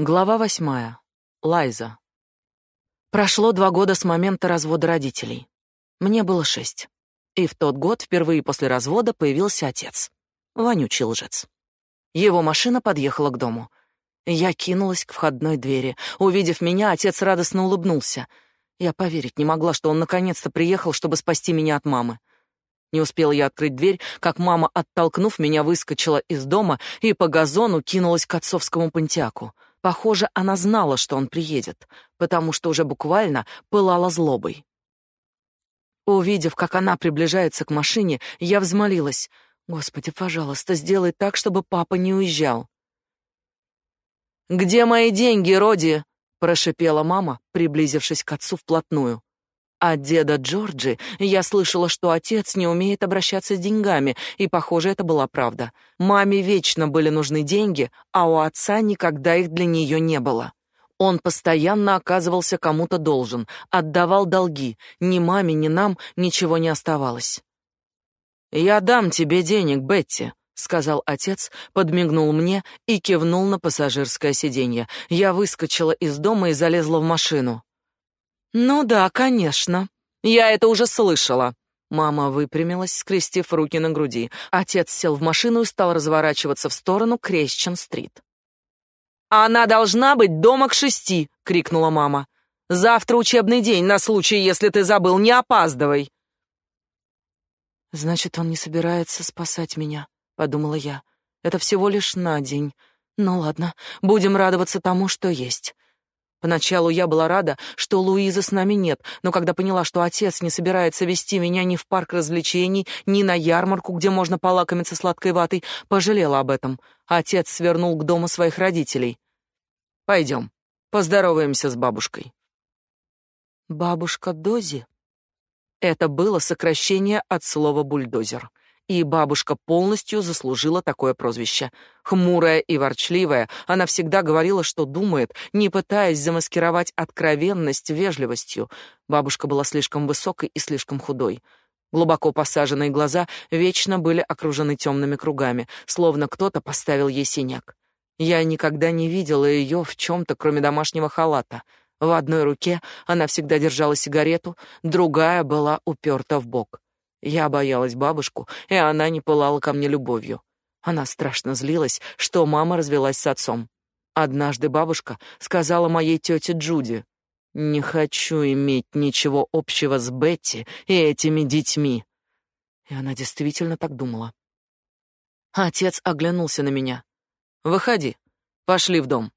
Глава восьмая. Лайза. Прошло два года с момента развода родителей. Мне было шесть. И в тот год впервые после развода появился отец. Вонючий лжец. Его машина подъехала к дому. Я кинулась к входной двери. Увидев меня, отец радостно улыбнулся. Я поверить не могла, что он наконец-то приехал, чтобы спасти меня от мамы. Не успела я открыть дверь, как мама, оттолкнув меня, выскочила из дома и по газону кинулась к отцовскому пантиаку. Похоже, она знала, что он приедет, потому что уже буквально пылала злобой. Увидев, как она приближается к машине, я взмолилась: "Господи, пожалуйста, сделай так, чтобы папа не уезжал". "Где мои деньги, Роди?" прошипела мама, приблизившись к отцу вплотную. От деда Джорджи я слышала, что отец не умеет обращаться с деньгами, и, похоже, это была правда. Маме вечно были нужны деньги, а у отца никогда их для нее не было. Он постоянно оказывался кому-то должен, отдавал долги. Ни маме, ни нам ничего не оставалось. «Я дам тебе денег, Бетти», — сказал отец, подмигнул мне и кивнул на пассажирское сиденье. Я выскочила из дома и залезла в машину. Ну да, конечно. Я это уже слышала. Мама выпрямилась, скрестив руки на груди. Отец сел в машину и стал разворачиваться в сторону Крещен-стрит. Она должна быть дома к шести, крикнула мама. Завтра учебный день, на случай, если ты забыл, не опаздывай. Значит, он не собирается спасать меня, подумала я. Это всего лишь на день. Ну ладно, будем радоваться тому, что есть. Поначалу я была рада, что Луизы с нами нет, но когда поняла, что отец не собирается вести меня ни в парк развлечений, ни на ярмарку, где можно полакомиться сладкой ватой, пожалела об этом. Отец свернул к дому своих родителей. Пойдем, поздороваемся с бабушкой. Бабушка Дози. Это было сокращение от слова бульдозер и бабушка полностью заслужила такое прозвище. Хмурая и ворчливая, она всегда говорила, что думает, не пытаясь замаскировать откровенность вежливостью. Бабушка была слишком высокой и слишком худой. Глубоко посаженные глаза вечно были окружены темными кругами, словно кто-то поставил ей синяк. Я никогда не видела ее в чем то кроме домашнего халата. В одной руке она всегда держала сигарету, другая была уперта в бок. Я боялась бабушку, и она не пылала ко мне любовью. Она страшно злилась, что мама развелась с отцом. Однажды бабушка сказала моей тете Джуди: "Не хочу иметь ничего общего с Бетти и этими детьми". И она действительно так думала. Отец оглянулся на меня. "Выходи. Пошли в дом".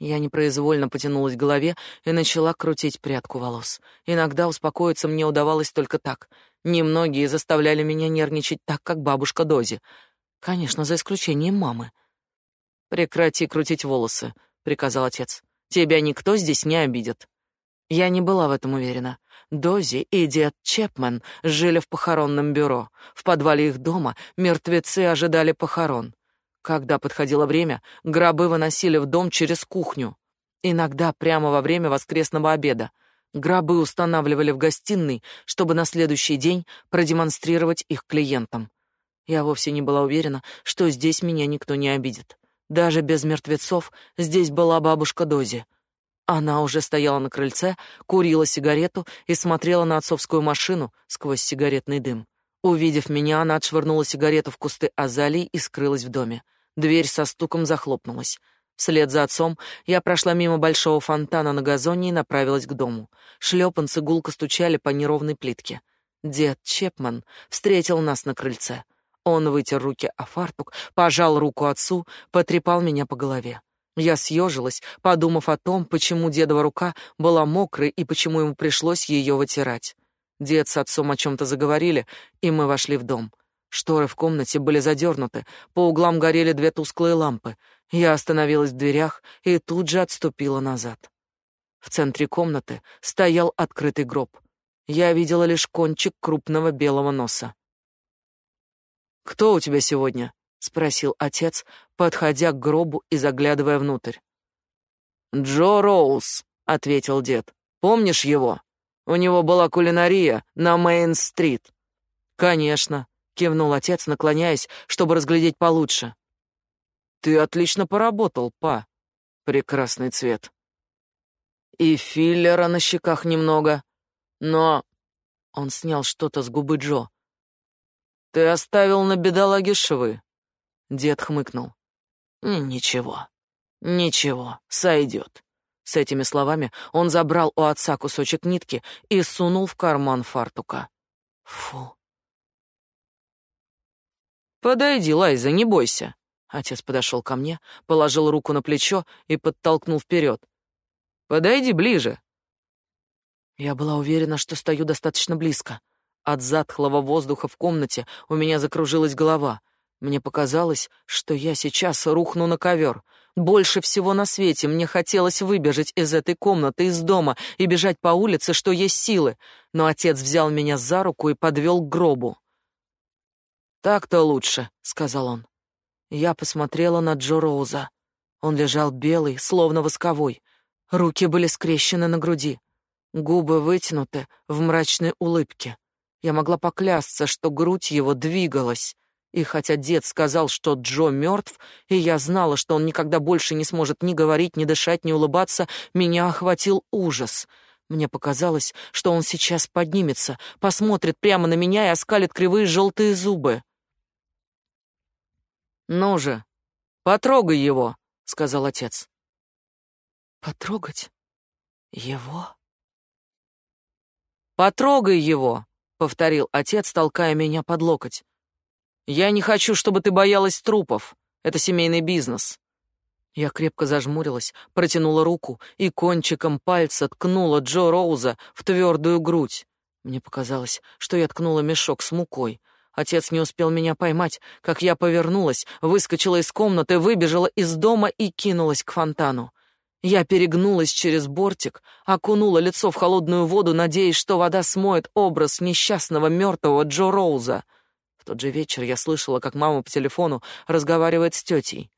Я непроизвольно потянулась к голове и начала крутить прядку волос. Иногда успокоиться мне удавалось только так. Немногие заставляли меня нервничать так, как бабушка Дози. Конечно, за исключением мамы. «Прекрати крутить волосы», — приказал отец. «Тебя никто здесь не обидит». Я не была в этом уверена. Дози и дед Чепмен жили в похоронном бюро. В подвале их дома мертвецы ожидали похорон. Когда подходило время, гробы выносили в дом через кухню. Иногда прямо во время воскресного обеда. Гробы устанавливали в гостиной, чтобы на следующий день продемонстрировать их клиентам. Я вовсе не была уверена, что здесь меня никто не обидит. Даже без мертвецов здесь была бабушка Дози. Она уже стояла на крыльце, курила сигарету и смотрела на отцовскую машину сквозь сигаретный дым. Увидев меня, она отшвырнула сигарету в кусты азалий и скрылась в доме. Дверь со стуком захлопнулась. Вслед за отцом я прошла мимо большого фонтана на газоне и направилась к дому. Шлепанцы гулко стучали по неровной плитке. Дед Чепман встретил нас на крыльце. Он вытер руки о фартук, пожал руку отцу, потрепал меня по голове. Я съежилась, подумав о том, почему дедова рука была мокрой и почему ему пришлось ее вытирать. Дед с отцом о чем-то заговорили, и мы вошли в дом. Шторы в комнате были задернуты, по углам горели две тусклые лампы. Я остановилась в дверях и тут же отступила назад. В центре комнаты стоял открытый гроб. Я видела лишь кончик крупного белого носа. «Кто у тебя сегодня?» — спросил отец, подходя к гробу и заглядывая внутрь. «Джо Роуз», — ответил дед. «Помнишь его?» У него была кулинария на Мейн-стрит. Конечно, кивнул отец, наклоняясь, чтобы разглядеть получше. Ты отлично поработал, па. Прекрасный цвет. И филлера на щеках немного. Но... Он снял что-то с губы Джо. Ты оставил на бедолаге швы. Дед хмыкнул. Ничего. Ничего, сойдет. С этими словами он забрал у отца кусочек нитки и сунул в карман фартука. Фу. Подойди, Лайза, не бойся. Отец подошел ко мне, положил руку на плечо и подтолкнул вперед. Подойди ближе. Я была уверена, что стою достаточно близко. От затхлого воздуха в комнате у меня закружилась голова. Мне показалось, что я сейчас рухну на ковер. Больше всего на свете мне хотелось выбежать из этой комнаты, из дома и бежать по улице, что есть силы. Но отец взял меня за руку и подвел к гробу. «Так-то лучше», — сказал он. Я посмотрела на Джо Роуза. Он лежал белый, словно восковой. Руки были скрещены на груди. Губы вытянуты в мрачной улыбке. Я могла поклясться, что грудь его двигалась. И хотя дед сказал, что Джо мертв, и я знала, что он никогда больше не сможет ни говорить, ни дышать, ни улыбаться, меня охватил ужас. Мне показалось, что он сейчас поднимется, посмотрит прямо на меня и оскалит кривые желтые зубы. «Ну же, потрогай его», — сказал отец. «Потрогать его?» «Потрогай его», повторил отец, толкая меня под локоть. Я не хочу, чтобы ты боялась трупов. Это семейный бизнес. Я крепко зажмурилась, протянула руку и кончиком пальца ткнула Джо Роуза в твердую грудь. Мне показалось, что я ткнула мешок с мукой. Отец не успел меня поймать, как я повернулась, выскочила из комнаты, выбежала из дома и кинулась к фонтану. Я перегнулась через бортик, окунула лицо в холодную воду, надеясь, что вода смоет образ несчастного мертвого Джо Роуза. В тот же вечер я слышала, как мама по телефону разговаривает с тетей.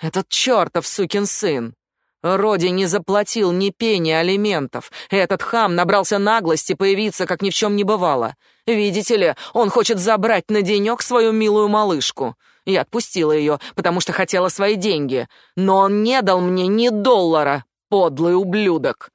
«Этот чертов сукин сын! Роди не заплатил ни пени алиментов. Этот хам набрался наглости появиться, как ни в чем не бывало. Видите ли, он хочет забрать на денек свою милую малышку. Я отпустила ее, потому что хотела свои деньги. Но он не дал мне ни доллара, подлый ублюдок.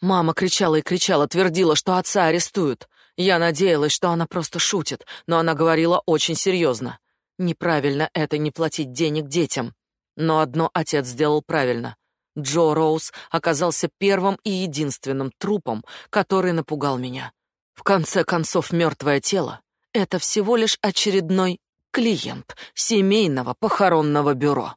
Мама кричала и кричала, твердила, что отца арестуют. Я надеялась, что она просто шутит, но она говорила очень серьезно. Неправильно это не платить денег детям. Но одно отец сделал правильно. Джо Роуз оказался первым и единственным трупом, который напугал меня. В конце концов, мертвое тело — это всего лишь очередной клиент семейного похоронного бюро.